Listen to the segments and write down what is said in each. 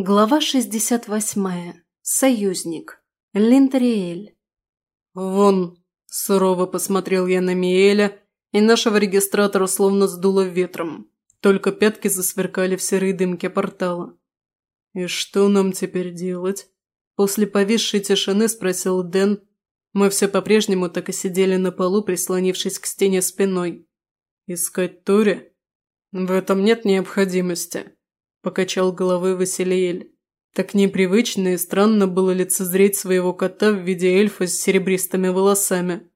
Глава 68. Союзник. Линтериэль. «Вон!» – сурово посмотрел я на Миэля, и нашего регистратора словно сдуло ветром. Только пятки засверкали в серой дымке портала. «И что нам теперь делать?» После повисшей тишины спросил Дэн. Мы все по-прежнему так и сидели на полу, прислонившись к стене спиной. «Искать Тори? В этом нет необходимости. – покачал головой Василиэль. Так непривычно и странно было лицезреть своего кота в виде эльфа с серебристыми волосами.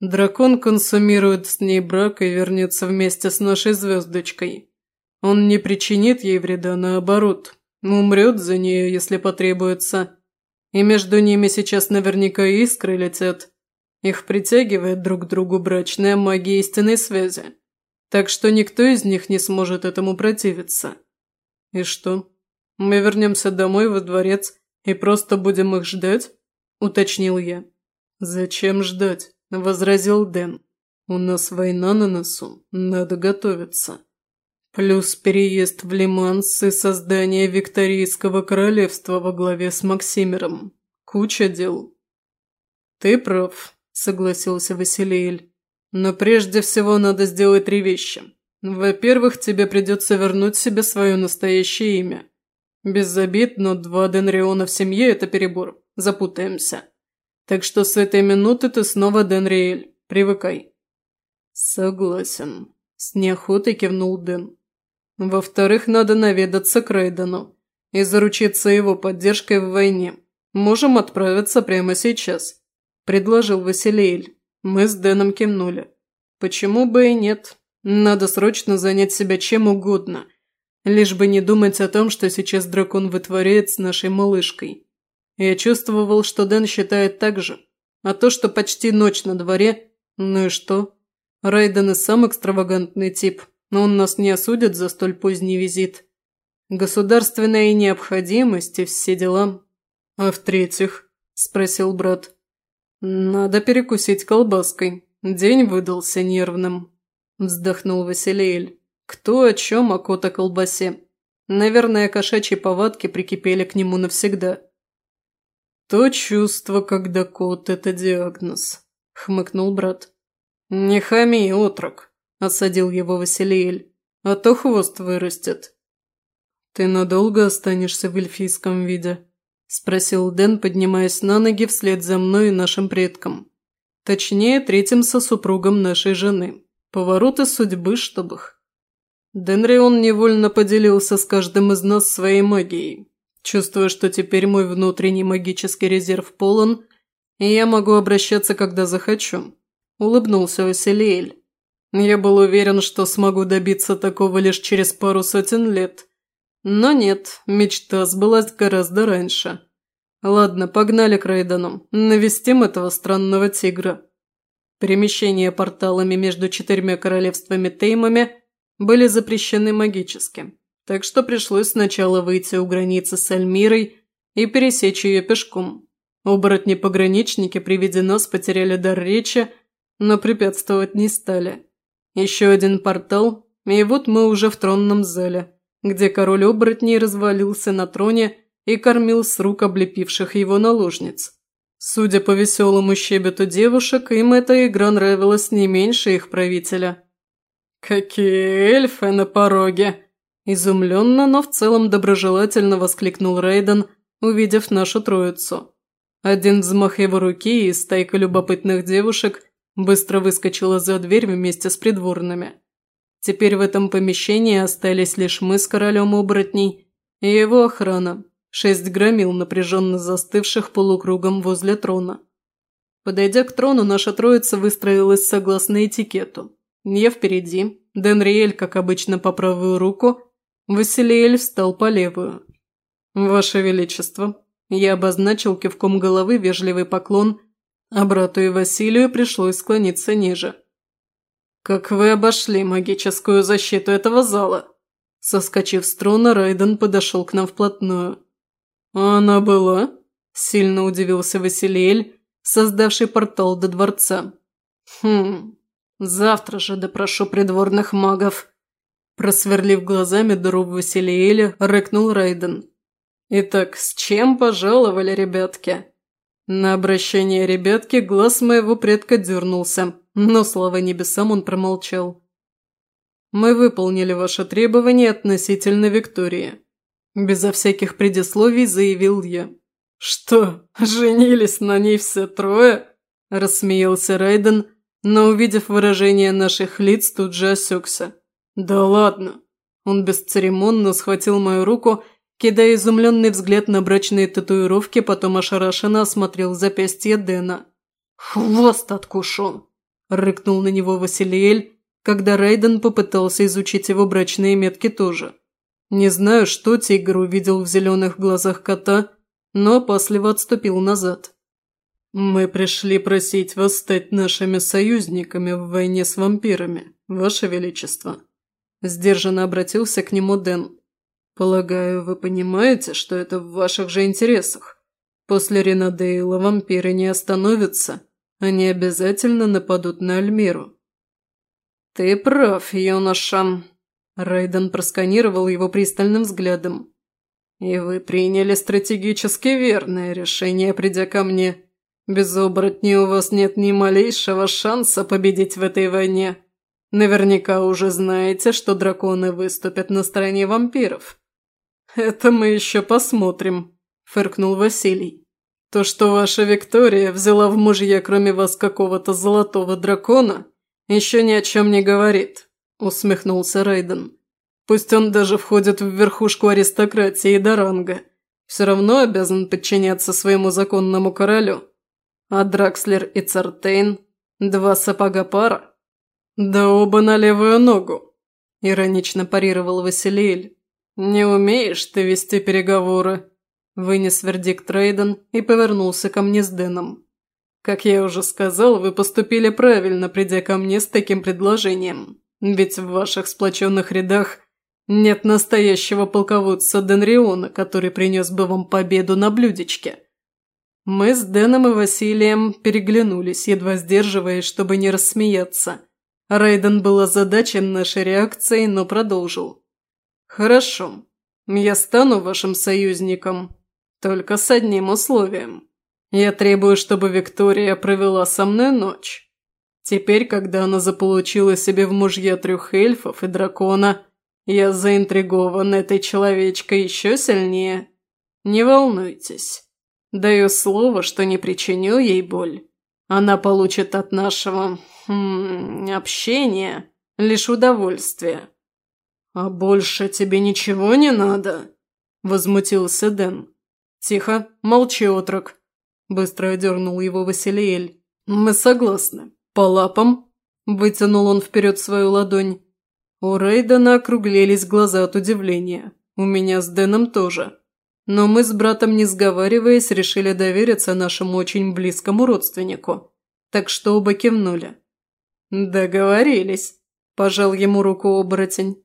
Дракон консумирует с ней брак и вернется вместе с нашей звездочкой. Он не причинит ей вреда, наоборот, умрет за нее, если потребуется. И между ними сейчас наверняка искры летят. Их притягивает друг к другу брачная магия истинной связи. Так что никто из них не сможет этому противиться. «И что? Мы вернемся домой во дворец и просто будем их ждать?» – уточнил я. «Зачем ждать?» – возразил Дэн. «У нас война на носу, надо готовиться. Плюс переезд в Лиманс и создание Викторийского королевства во главе с Максимером. Куча дел». «Ты прав», – согласился Василиэль. «Но прежде всего надо сделать три вещи. Во-первых, тебе придется вернуть себе свое настоящее имя. Без обид, но два Денриона в семье – это перебор. Запутаемся. Так что с этой минуты ты снова Денриэль. Привыкай. Согласен. С неохотой кивнул Дэн. Во-вторых, надо наведаться к Рейдену и заручиться его поддержкой в войне. Можем отправиться прямо сейчас», – предложил Василиэль. Мы с Дэном кивнули. «Почему бы и нет?» Надо срочно занять себя чем угодно, лишь бы не думать о том, что сейчас дракон вытворяет с нашей малышкой. Я чувствовал, что Дэн считает так же. А то, что почти ночь на дворе, ну и что? Райден и сам экстравагантный тип, но он нас не осудит за столь поздний визит. Государственная необходимость и все дела. А в-третьих, спросил брат, надо перекусить колбаской. День выдался нервным. Вздохнул Василиэль. Кто о чем, о кот о колбасе. Наверное, кошачьи повадки прикипели к нему навсегда. То чувство, когда кот – это диагноз, хмыкнул брат. Не хами, отрок, осадил его Василиэль, а то хвост вырастет. Ты надолго останешься в эльфийском виде? спросил Дэн, поднимаясь на ноги вслед за мной и нашим предком. Точнее, третьим со супругом нашей жены. Повороты судьбы, чтоб их. Денрион невольно поделился с каждым из нас своей магией, чувствуя, что теперь мой внутренний магический резерв полон, и я могу обращаться, когда захочу. Улыбнулся Василиэль. Я был уверен, что смогу добиться такого лишь через пару сотен лет. Но нет, мечта сбылась гораздо раньше. Ладно, погнали к Рейдену. Навестим этого странного тигра. Перемещения порталами между четырьмя королевствами Теймами были запрещены магически, так что пришлось сначала выйти у границы с Альмирой и пересечь ее пешком. Оборотни-пограничники при виде нас потеряли дар речи, но препятствовать не стали. Еще один портал, и вот мы уже в тронном зале, где король оборотней развалился на троне и кормил с рук облепивших его наложниц. Судя по веселому щебету девушек, им эта игра нравилась не меньше их правителя. «Какие эльфы на пороге!» Изумленно, но в целом доброжелательно воскликнул Рейден, увидев нашу троицу. Один взмах его руки, и стайка любопытных девушек быстро выскочила за дверь вместе с придворными. Теперь в этом помещении остались лишь мы с королем оборотней и его охрана, Шесть громил, напряженно застывших полукругом возле трона. Подойдя к трону, наша троица выстроилась согласно этикету. Я впереди, Денриэль, как обычно, по правую руку, Василиэль встал по левую. «Ваше Величество!» Я обозначил кивком головы вежливый поклон, а брату и Василию пришлось склониться ниже. «Как вы обошли магическую защиту этого зала?» Соскочив с трона, Райден подошел к нам вплотную. «А она была?» – сильно удивился Василиэль, создавший портал до дворца. «Хм, завтра же допрошу придворных магов». Просверлив глазами дыру Василиэля, рыкнул Райден. Итак, с чем пожаловали, ребятки?» На обращение ребятки глаз моего предка дернулся, но, слава небесам, он промолчал. «Мы выполнили ваше требование относительно Виктории», – безо всяких предисловий заявил я. «Что, женились на ней все трое?» – рассмеялся Райден, но, увидев выражение наших лиц, тут же осекся. «Да ладно!» Он бесцеремонно схватил мою руку, кидая изумленный взгляд на брачные татуировки, потом ошарашенно осмотрел запястье Дэна. «Хвост откушу!» – рыкнул на него Василиэль, когда Райден попытался изучить его брачные метки тоже. Не знаю, что тигр увидел в зеленых глазах кота, но опасливо отступил назад. «Мы пришли просить вас стать нашими союзниками в войне с вампирами, Ваше Величество», Сдержанно обратился к нему Дэн. «Полагаю, вы понимаете, что это в ваших же интересах. После Ренадейла вампиры не остановятся. Они обязательно нападут на Альмиру». «Ты прав, юноша», – Райден просканировал его пристальным взглядом. «И вы приняли стратегически верное решение, придя ко мне. Без оборотней у вас нет ни малейшего шанса победить в этой войне». Наверняка уже знаете, что драконы выступят на стороне вампиров. Это мы еще посмотрим, фыркнул Василий. То, что ваша Виктория взяла в мужья кроме вас какого-то золотого дракона, еще ни о чем не говорит, усмехнулся Рейден. Пусть он даже входит в верхушку аристократии и Даранга, все равно обязан подчиняться своему законному королю. А Дракслер и Цартейн – два сапога пара. «Да оба на левую ногу», – иронично парировал Василиэль. «Не умеешь ты вести переговоры», – вынес вердикт Рейден и повернулся ко мне с Дэном. «Как я уже сказал, вы поступили правильно, придя ко мне с таким предложением. Ведь в ваших сплоченных рядах нет настоящего полководца Денриона, который принес бы вам победу на блюдечке». Мы с Дэном и Василием переглянулись, едва сдерживаясь, чтобы не рассмеяться – Рейден был озадачен нашей реакцией, но продолжил. «Хорошо. Я стану вашим союзником. Только с одним условием. Я требую, чтобы Виктория провела со мной ночь. Теперь, когда она заполучила себе в мужья трех эльфов и дракона, я заинтригован этой человечкой еще сильнее. Не волнуйтесь. Даю слово, что не причиню ей боль. Она получит от нашего хм, общения лишь удовольствие. «А больше тебе ничего не надо?» – возмутился Дэн. «Тихо, молчи, отрок!» – быстро одернул его Василиэль. «Мы согласны. По лапам?» – вытянул он вперед свою ладонь. У Рейдена округлились глаза от удивления. У меня с Дэном тоже. Но мы с братом, не сговариваясь, решили довериться нашему очень близкому родственнику. Так что оба кивнули. «Договорились», – пожал ему руку оборотень.